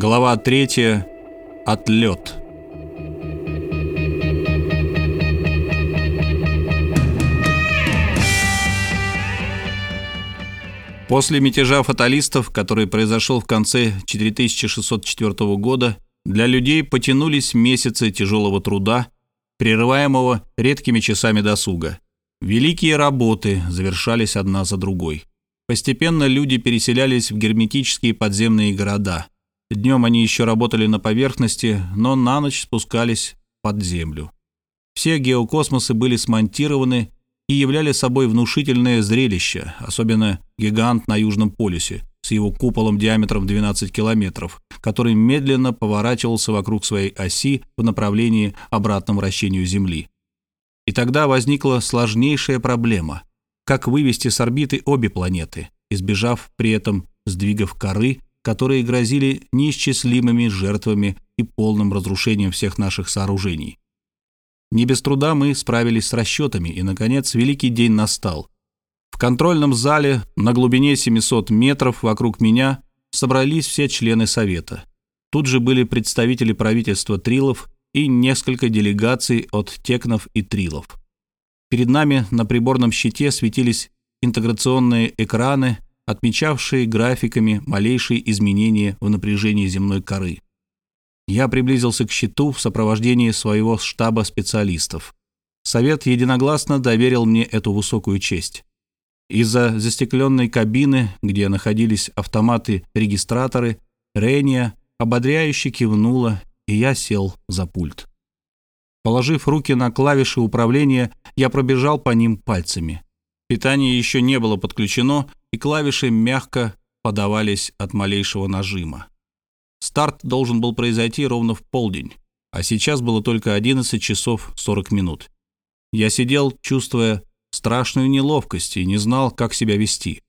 Глава 3. Отлет. После мятежа фаталистов, который произошел в конце 4604 года, для людей потянулись месяцы тяжелого труда, прерываемого редкими часами досуга. Великие работы завершались одна за другой. Постепенно люди переселялись в герметические подземные города. Днем они еще работали на поверхности, но на ночь спускались под землю. Все геокосмосы были смонтированы и являли собой внушительное зрелище, особенно гигант на Южном полюсе с его куполом диаметром 12 километров, который медленно поворачивался вокруг своей оси в направлении обратного вращению Земли. И тогда возникла сложнейшая проблема – как вывести с орбиты обе планеты, избежав при этом сдвигов коры, которые грозили неисчислимыми жертвами и полным разрушением всех наших сооружений. Не без труда мы справились с расчетами, и, наконец, великий день настал. В контрольном зале на глубине 700 метров вокруг меня собрались все члены Совета. Тут же были представители правительства Трилов и несколько делегаций от Текнов и Трилов. Перед нами на приборном щите светились интеграционные экраны, отмечавшие графиками малейшие изменения в напряжении земной коры. Я приблизился к щиту в сопровождении своего штаба специалистов. Совет единогласно доверил мне эту высокую честь. Из-за застекленной кабины, где находились автоматы-регистраторы, Рения ободряюще кивнула, и я сел за пульт. Положив руки на клавиши управления, я пробежал по ним пальцами. Питание еще не было подключено, и клавиши мягко подавались от малейшего нажима. Старт должен был произойти ровно в полдень, а сейчас было только 11 часов 40 минут. Я сидел, чувствуя страшную неловкость и не знал, как себя вести.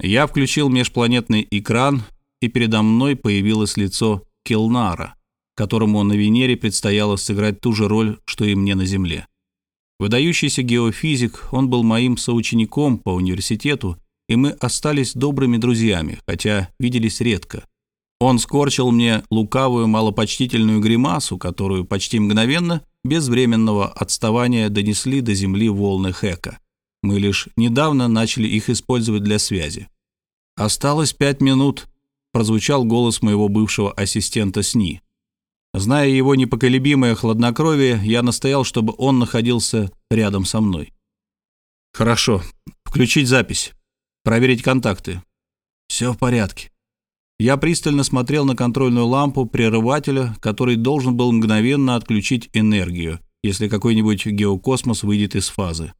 Я включил межпланетный экран, и передо мной появилось лицо Келнара, которому на Венере предстояло сыграть ту же роль, что и мне на Земле. Выдающийся геофизик, он был моим соучеником по университету, и мы остались добрыми друзьями, хотя виделись редко. Он скорчил мне лукавую малопочтительную гримасу, которую почти мгновенно, без временного отставания, донесли до земли волны Хека. Мы лишь недавно начали их использовать для связи. «Осталось пять минут», — прозвучал голос моего бывшего ассистента СНИ. Зная его непоколебимое хладнокровие, я настоял, чтобы он находился рядом со мной. «Хорошо. Включить запись. Проверить контакты. Все в порядке». Я пристально смотрел на контрольную лампу прерывателя, который должен был мгновенно отключить энергию, если какой-нибудь геокосмос выйдет из фазы.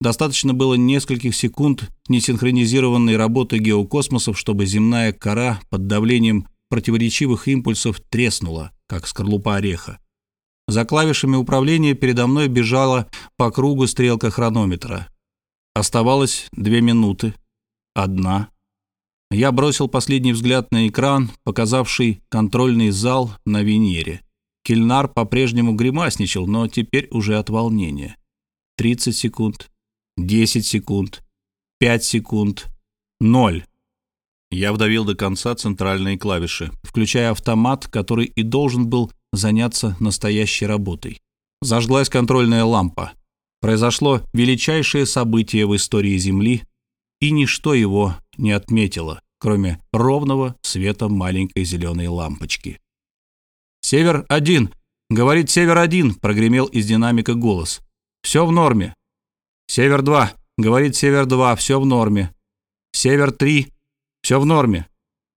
Достаточно было нескольких секунд несинхронизированной работы геокосмосов, чтобы земная кора под давлением противоречивых импульсов треснула, как скорлупа ореха. За клавишами управления передо мной бежала по кругу стрелка хронометра. Оставалось две минуты. Одна. Я бросил последний взгляд на экран, показавший контрольный зал на Венере. Кельнар по-прежнему гримасничал, но теперь уже от волнения. 30 секунд, 10 секунд, 5 секунд, 0. Я вдавил до конца центральные клавиши, включая автомат, который и должен был заняться настоящей работой. Зажглась контрольная лампа. Произошло величайшее событие в истории Земли, и ничто его не отметило, кроме ровного света маленькой зеленой лампочки. «Север-1! Говорит Север-1!» — прогремел из динамика голос. «Все в норме!» «Север-2! Говорит Север-2! Все в норме!» «Север-3! Все в норме!»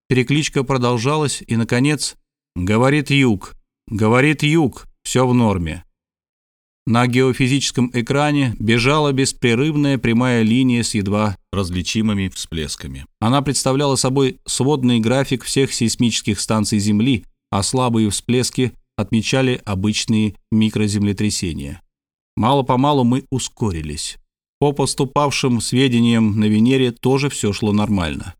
Перекличка продолжалась, и, наконец, «Говорит Юг! Говорит Юг! Все в норме!» На геофизическом экране бежала беспрерывная прямая линия с едва различимыми всплесками. Она представляла собой сводный график всех сейсмических станций Земли, а слабые всплески отмечали обычные микроземлетрясения. Мало-помалу мы ускорились. По поступавшим сведениям на Венере тоже все шло нормально.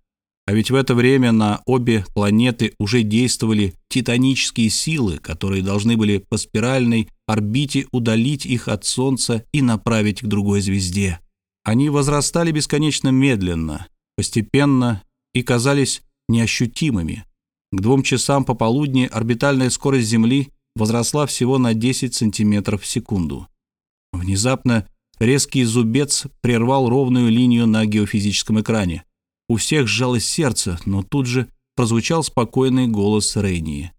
А ведь в это время на обе планеты уже действовали титанические силы, которые должны были по спиральной орбите удалить их от Солнца и направить к другой звезде. Они возрастали бесконечно медленно, постепенно и казались неощутимыми. К двум часам пополудни орбитальная скорость Земли возросла всего на 10 сантиметров в секунду. Внезапно резкий зубец прервал ровную линию на геофизическом экране. У всех сжалось сердце, но тут же прозвучал спокойный голос Рейнии.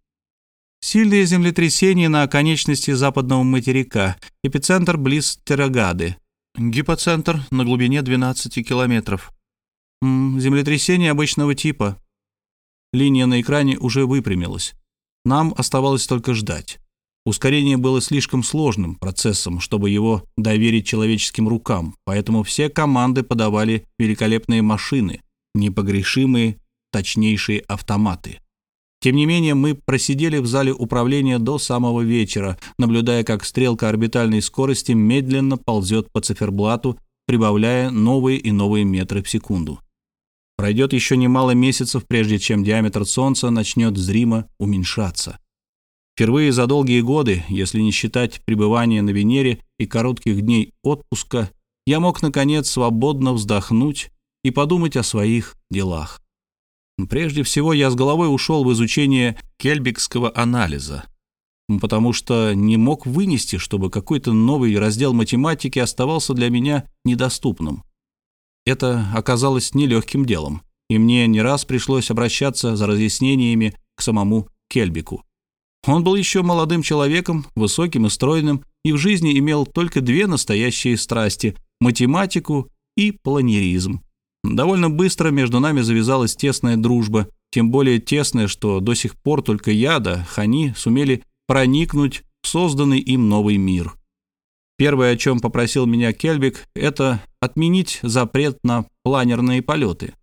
Сильные землетрясения на оконечности западного материка, эпицентр близ Терагады, гипоцентр на глубине 12 километров. Землетрясение обычного типа. Линия на экране уже выпрямилась. Нам оставалось только ждать. Ускорение было слишком сложным процессом, чтобы его доверить человеческим рукам, поэтому все команды подавали великолепные машины, непогрешимые, точнейшие автоматы. Тем не менее, мы просидели в зале управления до самого вечера, наблюдая, как стрелка орбитальной скорости медленно ползет по циферблату, прибавляя новые и новые метры в секунду. Пройдет еще немало месяцев, прежде чем диаметр Солнца начнет зримо уменьшаться. Впервые за долгие годы, если не считать пребывания на Венере и коротких дней отпуска, я мог, наконец, свободно вздохнуть и подумать о своих делах. Прежде всего, я с головой ушел в изучение кельбикского анализа, потому что не мог вынести, чтобы какой-то новый раздел математики оставался для меня недоступным. Это оказалось нелегким делом, и мне не раз пришлось обращаться за разъяснениями к самому Кельбику. Он был еще молодым человеком, высоким и стройным, и в жизни имел только две настоящие страсти – математику и планеризм. Довольно быстро между нами завязалась тесная дружба, тем более тесная, что до сих пор только я да Хани сумели проникнуть в созданный им новый мир. Первое, о чем попросил меня Кельбик, это отменить запрет на планерные полеты.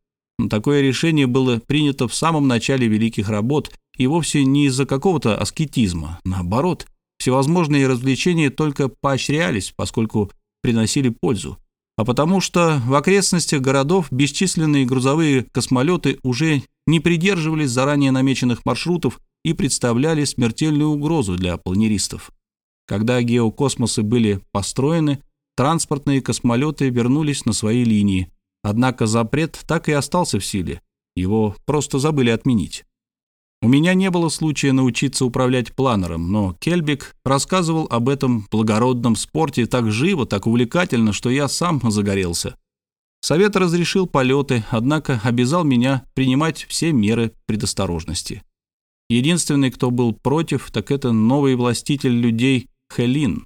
Такое решение было принято в самом начале великих работ и вовсе не из-за какого-то аскетизма. Наоборот, всевозможные развлечения только поощрялись, поскольку приносили пользу а потому что в окрестностях городов бесчисленные грузовые космолеты уже не придерживались заранее намеченных маршрутов и представляли смертельную угрозу для планеристов. Когда геокосмосы были построены, транспортные космолеты вернулись на свои линии, однако запрет так и остался в силе, его просто забыли отменить. У меня не было случая научиться управлять планером, но Кельбик рассказывал об этом благородном спорте так живо, так увлекательно, что я сам загорелся. Совет разрешил полеты, однако обязал меня принимать все меры предосторожности. Единственный, кто был против, так это новый властитель людей Хелин.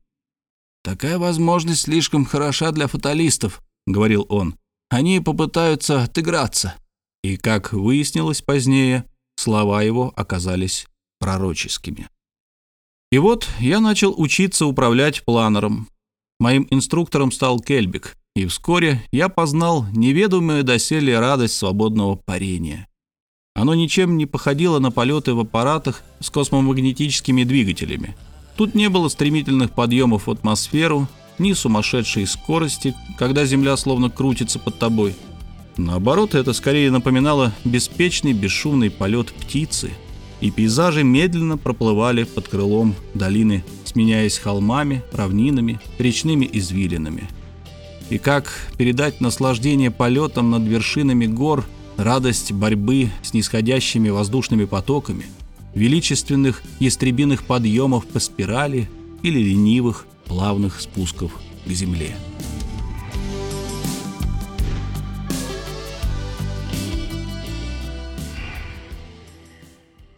«Такая возможность слишком хороша для фаталистов», — говорил он. «Они попытаются отыграться». И, как выяснилось позднее, Слова его оказались пророческими. И вот я начал учиться управлять планером. Моим инструктором стал Кельбик, и вскоре я познал неведомую доселе радость свободного парения. Оно ничем не походило на полеты в аппаратах с космомагнетическими двигателями. Тут не было стремительных подъемов в атмосферу, ни сумасшедшей скорости, когда Земля словно крутится под тобой – Наоборот, это скорее напоминало беспечный бесшумный полет птицы, и пейзажи медленно проплывали под крылом долины, сменяясь холмами, равнинами, речными извилинами. И как передать наслаждение полетом над вершинами гор, радость борьбы с нисходящими воздушными потоками, величественных ястребиных подъемов по спирали или ленивых плавных спусков к земле.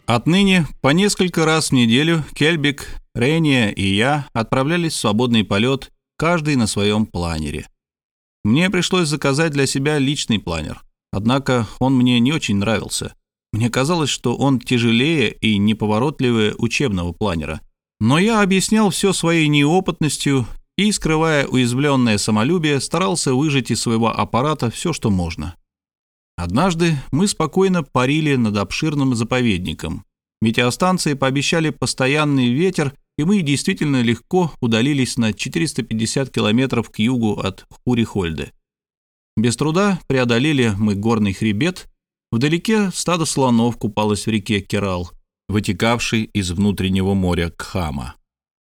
Отныне по несколько раз в неделю Кельбик, Рения и я отправлялись в свободный полет, каждый на своем планере. Мне пришлось заказать для себя личный планер, однако он мне не очень нравился. Мне казалось, что он тяжелее и неповоротливее учебного планера. Но я объяснял все своей неопытностью и, скрывая уязвленное самолюбие, старался выжать из своего аппарата все, что можно. Однажды мы спокойно парили над обширным заповедником. Метеостанции пообещали постоянный ветер, и мы действительно легко удалились на 450 километров к югу от Хурихольды. Без труда преодолели мы горный хребет. Вдалеке стадо слонов купалось в реке Керал, вытекавшей из внутреннего моря Кхама.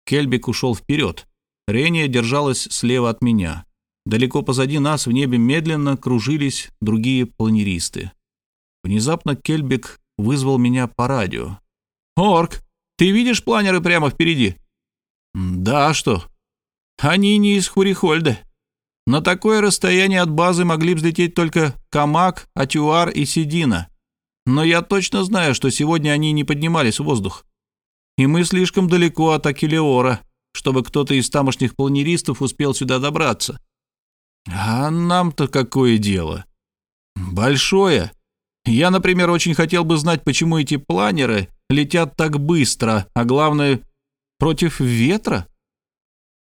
Кельбик ушел вперед. Рения держалась слева от меня. Далеко позади нас в небе медленно кружились другие планеристы. Внезапно Кельбек вызвал меня по радио. «Орк, ты видишь планеры прямо впереди?» «Да, а что?» «Они не из Хурихольда. На такое расстояние от базы могли взлететь только Камак, Атюар и Сидина. Но я точно знаю, что сегодня они не поднимались в воздух. И мы слишком далеко от Акелеора, чтобы кто-то из тамошних планеристов успел сюда добраться. А нам-то какое дело? Большое. Я, например, очень хотел бы знать, почему эти планеры летят так быстро, а главное, против ветра.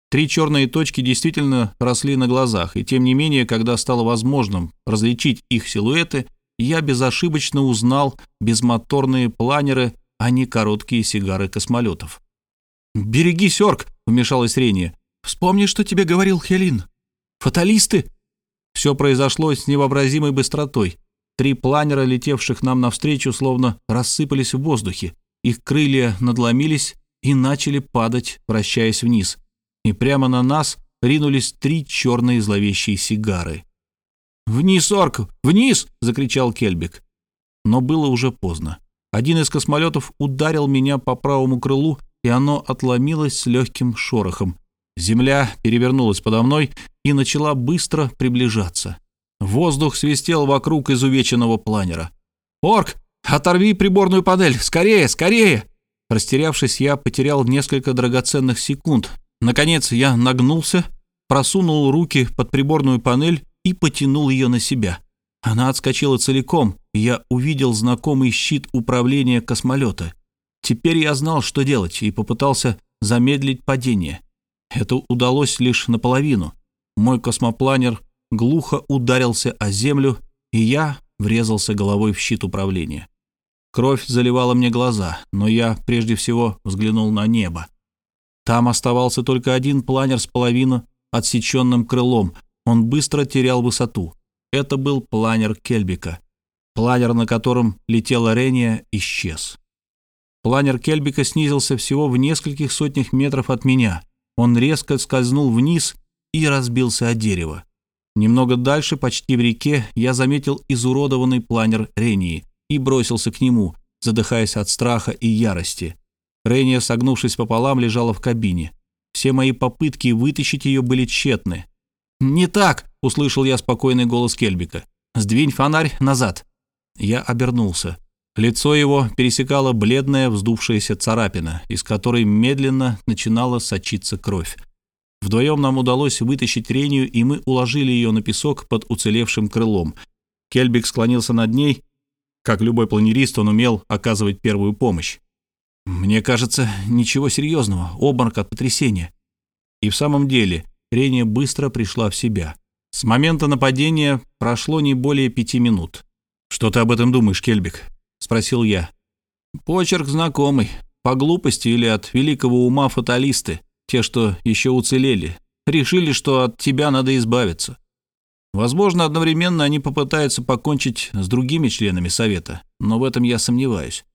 Три черные точки действительно росли на глазах, и тем не менее, когда стало возможным различить их силуэты, я безошибочно узнал безмоторные планеры, а не короткие сигары космолетов. «Берегись, Орк!» — вмешалась Рения. «Вспомни, что тебе говорил Хелин. Фаталисты!» Все произошло с невообразимой быстротой. Три планера, летевших нам навстречу, словно рассыпались в воздухе. Их крылья надломились и начали падать, вращаясь вниз. И прямо на нас ринулись три черные зловещие сигары. «Вниз, Орк! Вниз!» — закричал Кельбик. Но было уже поздно. Один из космолетов ударил меня по правому крылу, и оно отломилось с легким шорохом. Земля перевернулась подо мной и начала быстро приближаться. Воздух свистел вокруг изувеченного планера. «Орк, оторви приборную панель! Скорее, скорее!» Растерявшись, я потерял несколько драгоценных секунд. Наконец я нагнулся, просунул руки под приборную панель и потянул ее на себя. Она отскочила целиком, и я увидел знакомый щит управления космолета. Теперь я знал, что делать, и попытался замедлить падение. Это удалось лишь наполовину. Мой космопланер глухо ударился о землю, и я врезался головой в щит управления. Кровь заливала мне глаза, но я прежде всего взглянул на небо. Там оставался только один планер с половину отсеченным крылом. Он быстро терял высоту. Это был планер Кельбика. Планер, на котором летела Рения, исчез. Планер Кельбика снизился всего в нескольких сотнях метров от меня. Он резко скользнул вниз и разбился о дерево. Немного дальше, почти в реке, я заметил изуродованный планер Рении и бросился к нему, задыхаясь от страха и ярости. Рения, согнувшись пополам, лежала в кабине. Все мои попытки вытащить ее были тщетны. «Не так!» — услышал я спокойный голос Кельбика. «Сдвинь фонарь назад!» Я обернулся. Лицо его пересекала бледная вздувшаяся царапина, из которой медленно начинала сочиться кровь. Вдвоем нам удалось вытащить Рению, и мы уложили ее на песок под уцелевшим крылом. Кельбик склонился над ней. Как любой планерист, он умел оказывать первую помощь. «Мне кажется, ничего серьезного, обморок от потрясения». И в самом деле Рения быстро пришла в себя. С момента нападения прошло не более пяти минут. «Что ты об этом думаешь, Кельбик?» — спросил я. «Почерк знакомый. По глупости или от великого ума фаталисты, те, что еще уцелели, решили, что от тебя надо избавиться. Возможно, одновременно они попытаются покончить с другими членами Совета, но в этом я сомневаюсь.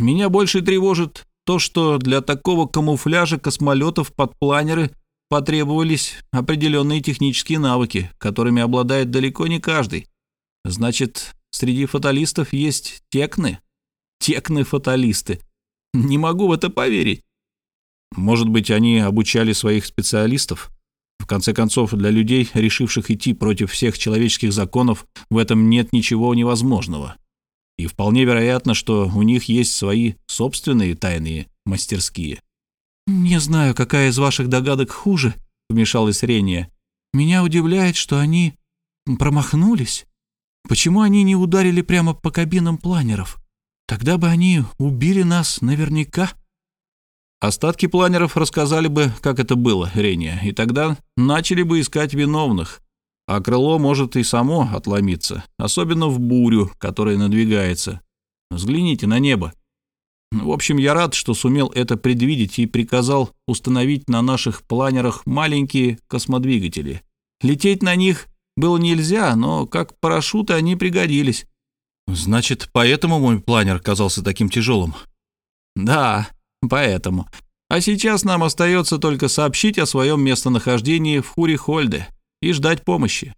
Меня больше тревожит то, что для такого камуфляжа космолетов под планеры потребовались определенные технические навыки, которыми обладает далеко не каждый. Значит, Среди фаталистов есть текны. Текны-фаталисты. Не могу в это поверить. Может быть, они обучали своих специалистов? В конце концов, для людей, решивших идти против всех человеческих законов, в этом нет ничего невозможного. И вполне вероятно, что у них есть свои собственные тайные мастерские. «Не знаю, какая из ваших догадок хуже», — вмешалась Рения. «Меня удивляет, что они промахнулись. Почему они не ударили прямо по кабинам планеров? Тогда бы они убили нас наверняка. Остатки планеров рассказали бы, как это было, Рения, и тогда начали бы искать виновных. А крыло может и само отломиться, особенно в бурю, которая надвигается. Взгляните на небо. В общем, я рад, что сумел это предвидеть и приказал установить на наших планерах маленькие космодвигатели. Лететь на них было нельзя, но как парашюты они пригодились. Значит, поэтому мой планер казался таким тяжелым? Да, поэтому. А сейчас нам остается только сообщить о своем местонахождении в Хури-Хольде и ждать помощи.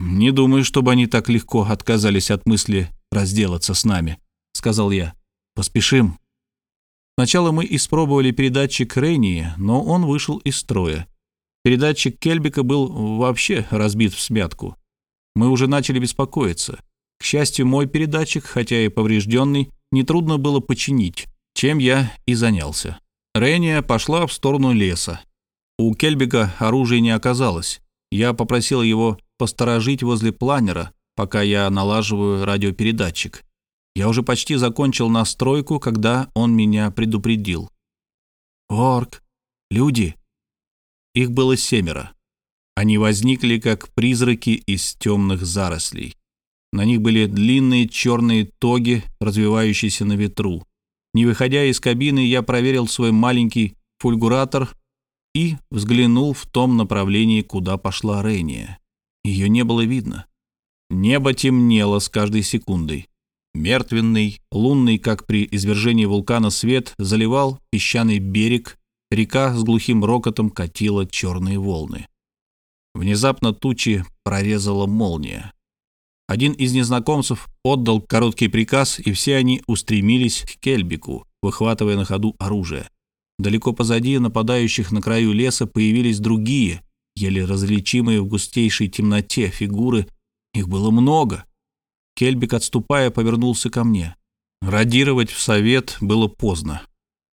Не думаю, чтобы они так легко отказались от мысли разделаться с нами, сказал я. «Поспешим». Сначала мы испробовали передатчик Рейни, но он вышел из строя. Передатчик Кельбика был вообще разбит в смятку. Мы уже начали беспокоиться. К счастью, мой передатчик, хотя и поврежденный, нетрудно было починить, чем я и занялся. Рения пошла в сторону леса. У Кельбика оружия не оказалось. Я попросил его посторожить возле планера, пока я налаживаю радиопередатчик. Я уже почти закончил настройку, когда он меня предупредил. «Орк! Люди!» Их было семеро. Они возникли, как призраки из темных зарослей. На них были длинные черные тоги, развивающиеся на ветру. Не выходя из кабины, я проверил свой маленький фульгуратор и взглянул в том направлении, куда пошла Рейния. Ее не было видно. Небо темнело с каждой секундой. Мертвенный, лунный, как при извержении вулкана свет, заливал песчаный берег, река с глухим рокотом катила черные волны. Внезапно тучи прорезала молния. Один из незнакомцев отдал короткий приказ, и все они устремились к Кельбику, выхватывая на ходу оружие. Далеко позади нападающих на краю леса появились другие, еле различимые в густейшей темноте фигуры. Их было много. Кельбик, отступая, повернулся ко мне. Радировать в совет было поздно.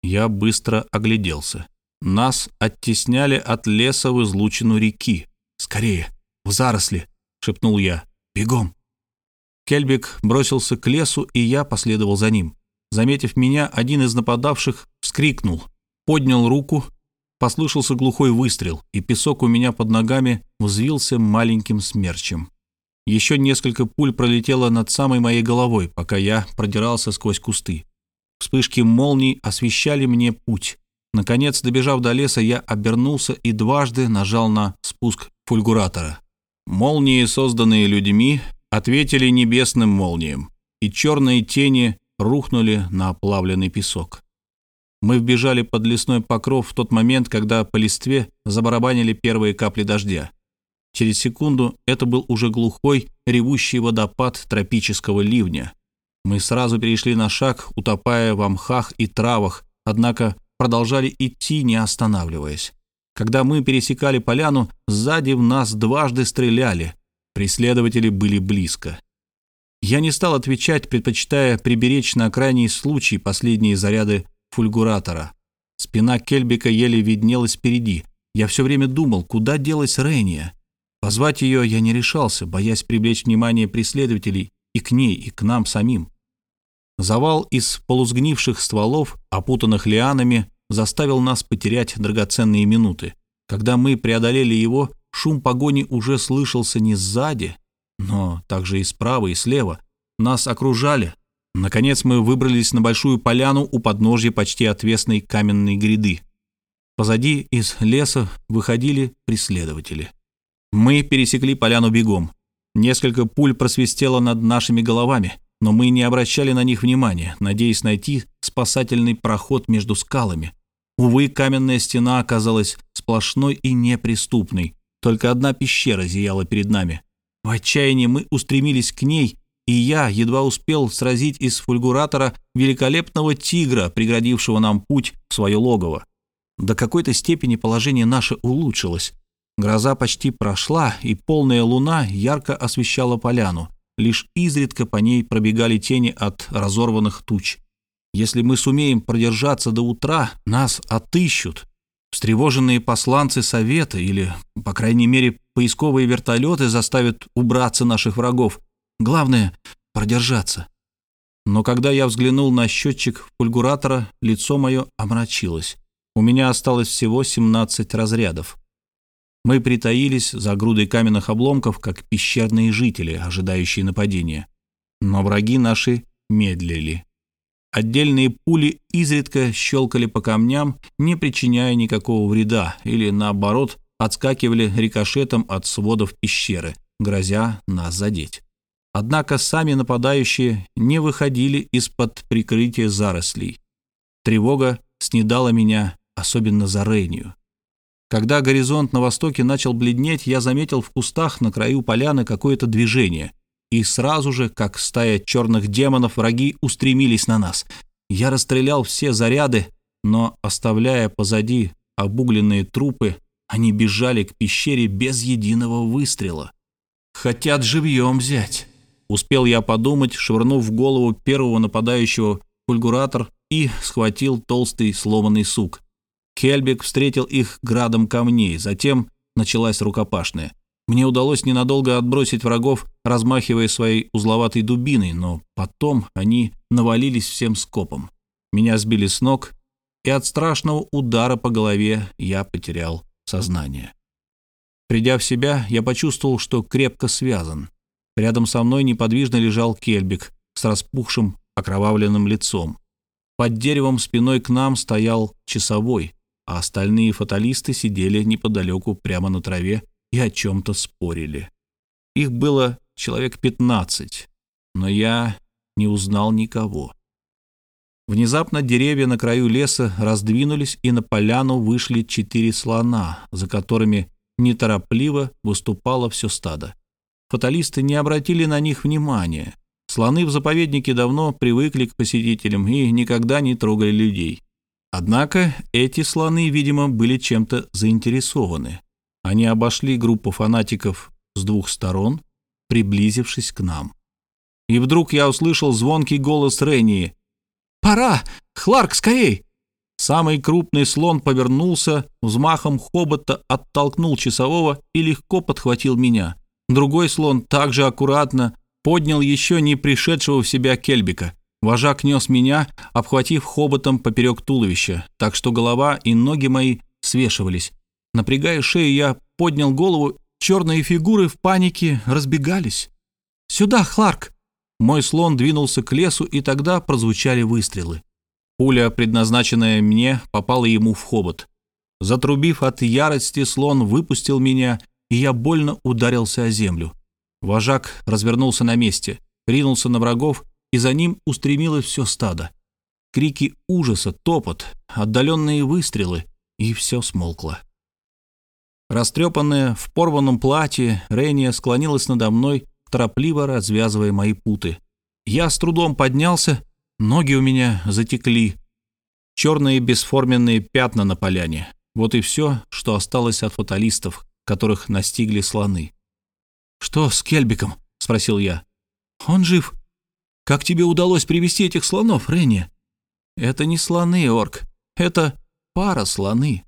Я быстро огляделся. Нас оттесняли от леса в излучину реки. «Скорее, в заросли!» — шепнул я. «Бегом!» Кельбик бросился к лесу, и я последовал за ним. Заметив меня, один из нападавших вскрикнул, поднял руку, послышался глухой выстрел, и песок у меня под ногами взвился маленьким смерчем. Еще несколько пуль пролетело над самой моей головой, пока я продирался сквозь кусты. Вспышки молний освещали мне путь. Наконец, добежав до леса, я обернулся и дважды нажал на спуск фульгуратора. Молнии, созданные людьми, ответили небесным молниям, и черные тени рухнули на оплавленный песок. Мы вбежали под лесной покров в тот момент, когда по листве забарабанили первые капли дождя. Через секунду это был уже глухой, ревущий водопад тропического ливня. Мы сразу перешли на шаг, утопая в мхах и травах, однако продолжали идти, не останавливаясь. Когда мы пересекали поляну, сзади в нас дважды стреляли. Преследователи были близко. Я не стал отвечать, предпочитая приберечь на крайний случай последние заряды фульгуратора. Спина Кельбика еле виднелась впереди. Я все время думал, куда делась Рейния. Позвать ее я не решался, боясь привлечь внимание преследователей и к ней, и к нам самим. Завал из полусгнивших стволов, опутанных лианами, заставил нас потерять драгоценные минуты. Когда мы преодолели его, шум погони уже слышался не сзади, но также и справа, и слева. Нас окружали. Наконец мы выбрались на большую поляну у подножья почти отвесной каменной гряды. Позади из леса выходили преследователи. Мы пересекли поляну бегом. Несколько пуль просвистело над нашими головами, но мы не обращали на них внимания, надеясь найти спасательный проход между скалами. Увы, каменная стена оказалась сплошной и неприступной. Только одна пещера зияла перед нами. В отчаянии мы устремились к ней, и я едва успел сразить из фульгуратора великолепного тигра, преградившего нам путь в свое логово. До какой-то степени положение наше улучшилось. Гроза почти прошла, и полная луна ярко освещала поляну. Лишь изредка по ней пробегали тени от разорванных туч. Если мы сумеем продержаться до утра, нас отыщут. Встревоженные посланцы совета или, по крайней мере, поисковые вертолеты заставят убраться наших врагов. Главное — продержаться. Но когда я взглянул на счетчик фульгуратора, лицо мое омрачилось. У меня осталось всего 17 разрядов. Мы притаились за грудой каменных обломков, как пещерные жители, ожидающие нападения. Но враги наши медлили. Отдельные пули изредка щелкали по камням, не причиняя никакого вреда, или, наоборот, отскакивали рикошетом от сводов пещеры, грозя нас задеть. Однако сами нападающие не выходили из-под прикрытия зарослей. Тревога снедала меня, особенно за Рейнию. Когда горизонт на востоке начал бледнеть, я заметил в кустах на краю поляны какое-то движение и сразу же, как стая черных демонов, враги устремились на нас. Я расстрелял все заряды, но, оставляя позади обугленные трупы, они бежали к пещере без единого выстрела. «Хотят живьем взять», — успел я подумать, швырнув в голову первого нападающего фульгуратор и схватил толстый сломанный сук. Кельбик встретил их градом камней, затем началась рукопашная. Мне удалось ненадолго отбросить врагов, размахивая своей узловатой дубиной, но потом они навалились всем скопом. Меня сбили с ног, и от страшного удара по голове я потерял сознание. Придя в себя, я почувствовал, что крепко связан. Рядом со мной неподвижно лежал Кельбик с распухшим окровавленным лицом. Под деревом спиной к нам стоял часовой, а остальные фаталисты сидели неподалеку прямо на траве и о чем-то спорили. Их было человек пятнадцать, но я не узнал никого. Внезапно деревья на краю леса раздвинулись, и на поляну вышли четыре слона, за которыми неторопливо выступало все стадо. Фаталисты не обратили на них внимания. Слоны в заповеднике давно привыкли к посетителям и никогда не трогали людей. Однако эти слоны, видимо, были чем-то заинтересованы. Они обошли группу фанатиков с двух сторон, приблизившись к нам. И вдруг я услышал звонкий голос Рении. «Пора! Хларк, скорей!» Самый крупный слон повернулся, взмахом хобота оттолкнул часового и легко подхватил меня. Другой слон также аккуратно поднял еще не пришедшего в себя кельбика. Вожак нес меня, обхватив хоботом поперек туловища, так что голова и ноги мои свешивались. Напрягая шею, я поднял голову, черные фигуры в панике разбегались. «Сюда, Хларк!» Мой слон двинулся к лесу, и тогда прозвучали выстрелы. Пуля, предназначенная мне, попала ему в хобот. Затрубив от ярости, слон выпустил меня, и я больно ударился о землю. Вожак развернулся на месте, ринулся на врагов, и за ним устремилось все стадо. Крики ужаса, топот, отдаленные выстрелы, и все смолкло. Растрепанная, в порванном платье, Рения склонилась надо мной, торопливо развязывая мои путы. Я с трудом поднялся, ноги у меня затекли. Черные бесформенные пятна на поляне. Вот и все, что осталось от фаталистов, которых настигли слоны. «Что с Кельбиком?» — спросил я. «Он жив. Как тебе удалось привести этих слонов, Ренни?» «Это не слоны, орк. Это пара слоны».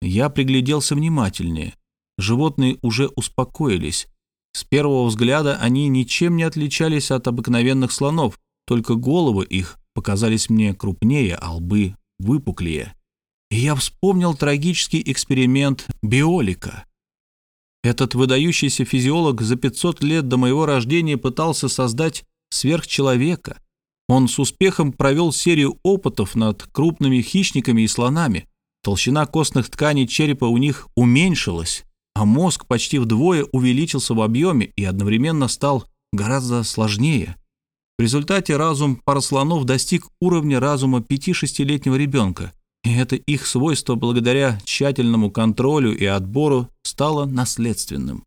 Я пригляделся внимательнее. Животные уже успокоились. С первого взгляда они ничем не отличались от обыкновенных слонов, только головы их показались мне крупнее, а лбы выпуклее. И я вспомнил трагический эксперимент биолика. Этот выдающийся физиолог за 500 лет до моего рождения пытался создать сверхчеловека. Он с успехом провел серию опытов над крупными хищниками и слонами, Толщина костных тканей черепа у них уменьшилась, а мозг почти вдвое увеличился в объеме и одновременно стал гораздо сложнее. В результате разум параслонов достиг уровня разума 5-6-летнего ребенка, и это их свойство благодаря тщательному контролю и отбору стало наследственным.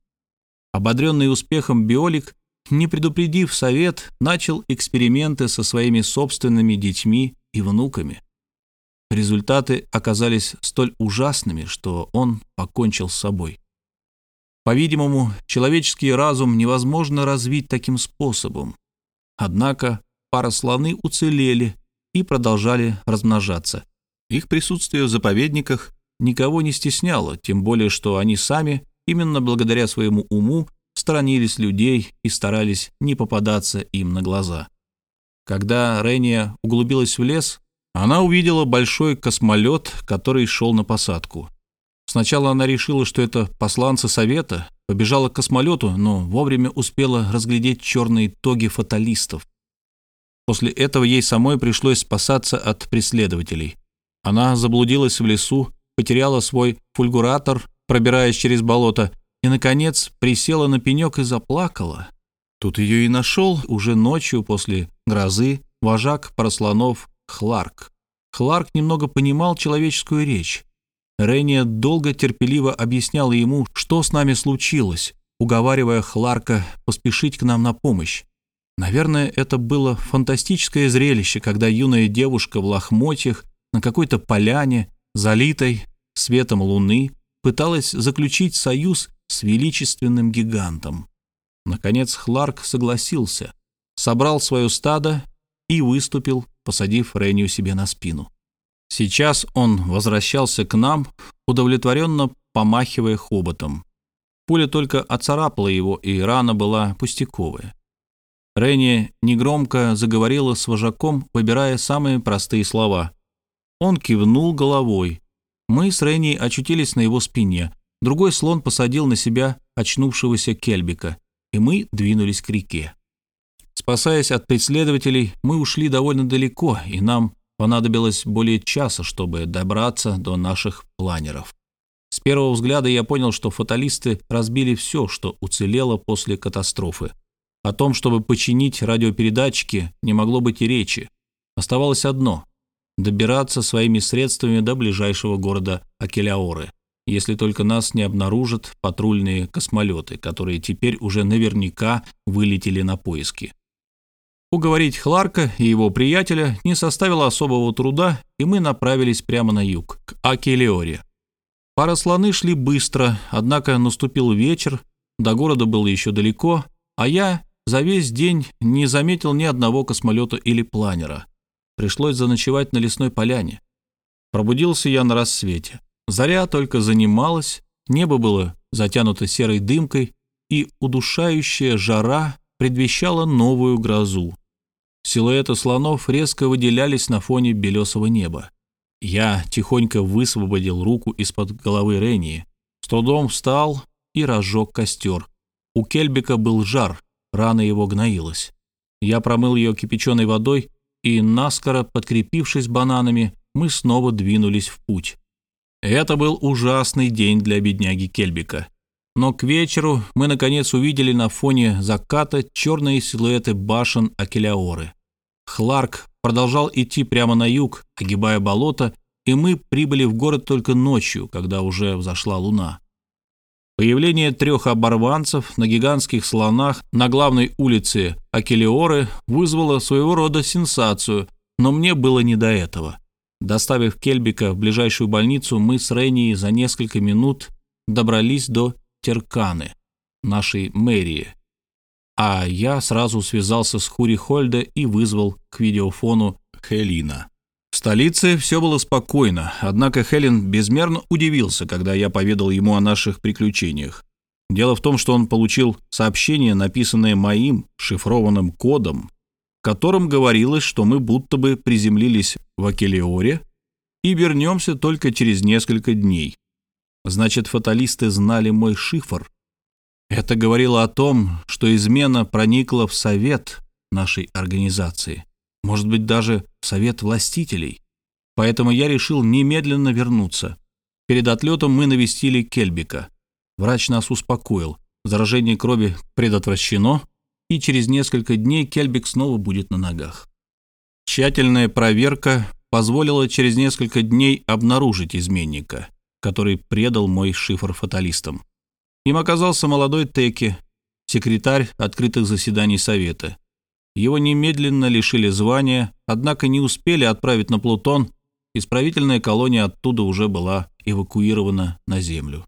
Ободренный успехом биолик, не предупредив совет, начал эксперименты со своими собственными детьми и внуками. Результаты оказались столь ужасными, что он покончил с собой. По-видимому, человеческий разум невозможно развить таким способом. Однако пара слоны уцелели и продолжали размножаться. Их присутствие в заповедниках никого не стесняло, тем более что они сами, именно благодаря своему уму, сторонились людей и старались не попадаться им на глаза. Когда Рения углубилась в лес, она увидела большой космолет, который шел на посадку. Сначала она решила, что это посланцы совета, побежала к космолету, но вовремя успела разглядеть черные тоги фаталистов. После этого ей самой пришлось спасаться от преследователей. Она заблудилась в лесу, потеряла свой фульгуратор, пробираясь через болото, и, наконец, присела на пенек и заплакала. Тут ее и нашел уже ночью после грозы вожак прослонов Хларк. Хларк немного понимал человеческую речь. Рения долго терпеливо объясняла ему, что с нами случилось, уговаривая Хларка поспешить к нам на помощь. Наверное, это было фантастическое зрелище, когда юная девушка в лохмотьях на какой-то поляне, залитой светом луны, пыталась заключить союз с величественным гигантом. Наконец Хларк согласился, собрал свое стадо и выступил, посадив Рению себе на спину. Сейчас он возвращался к нам, удовлетворенно помахивая хоботом. Пуля только оцарапала его, и рана была пустяковая. Ренни негромко заговорила с вожаком, выбирая самые простые слова. Он кивнул головой. Мы с Ренни очутились на его спине. Другой слон посадил на себя очнувшегося кельбика, и мы двинулись к реке. Спасаясь от преследователей, мы ушли довольно далеко, и нам понадобилось более часа, чтобы добраться до наших планеров. С первого взгляда я понял, что фаталисты разбили все, что уцелело после катастрофы. О том, чтобы починить радиопередатчики, не могло быть и речи. Оставалось одно — добираться своими средствами до ближайшего города Акеляоры, если только нас не обнаружат патрульные космолеты, которые теперь уже наверняка вылетели на поиски. Уговорить Хларка и его приятеля не составило особого труда, и мы направились прямо на юг, к Акелиоре. Параслоны шли быстро, однако наступил вечер, до города было еще далеко, а я за весь день не заметил ни одного космолета или планера. Пришлось заночевать на лесной поляне. Пробудился я на рассвете. Заря только занималась, небо было затянуто серой дымкой, и удушающая жара предвещала новую грозу. Силуэты слонов резко выделялись на фоне белесого неба. Я тихонько высвободил руку из-под головы Рении, с трудом встал и разжег костер. У Кельбика был жар, рана его гноилась. Я промыл ее кипяченой водой, и, наскоро подкрепившись бананами, мы снова двинулись в путь. Это был ужасный день для бедняги Кельбика. Но к вечеру мы, наконец, увидели на фоне заката черные силуэты башен Акеляоры. Хларк продолжал идти прямо на юг, огибая болото, и мы прибыли в город только ночью, когда уже взошла луна. Появление трех оборванцев на гигантских слонах на главной улице Акелиоры вызвало своего рода сенсацию, но мне было не до этого. Доставив Кельбика в ближайшую больницу, мы с Ренни за несколько минут добрались до Терканы, нашей мэрии. А я сразу связался с Хури Хольда и вызвал к видеофону Хелина. В столице все было спокойно, однако Хелен безмерно удивился, когда я поведал ему о наших приключениях. Дело в том, что он получил сообщение, написанное моим шифрованным кодом, в котором говорилось, что мы будто бы приземлились в Акелиоре и вернемся только через несколько дней. Значит, фаталисты знали мой шифр. Это говорило о том, что измена проникла в совет нашей организации может быть, даже в совет властителей. Поэтому я решил немедленно вернуться. Перед отлетом мы навестили Кельбика. Врач нас успокоил. Заражение крови предотвращено, и через несколько дней Кельбик снова будет на ногах. Тщательная проверка позволила через несколько дней обнаружить изменника, который предал мой шифр фаталистам. Им оказался молодой Теки, секретарь открытых заседаний Совета. Его немедленно лишили звания, однако не успели отправить на Плутон, исправительная колония оттуда уже была эвакуирована на Землю.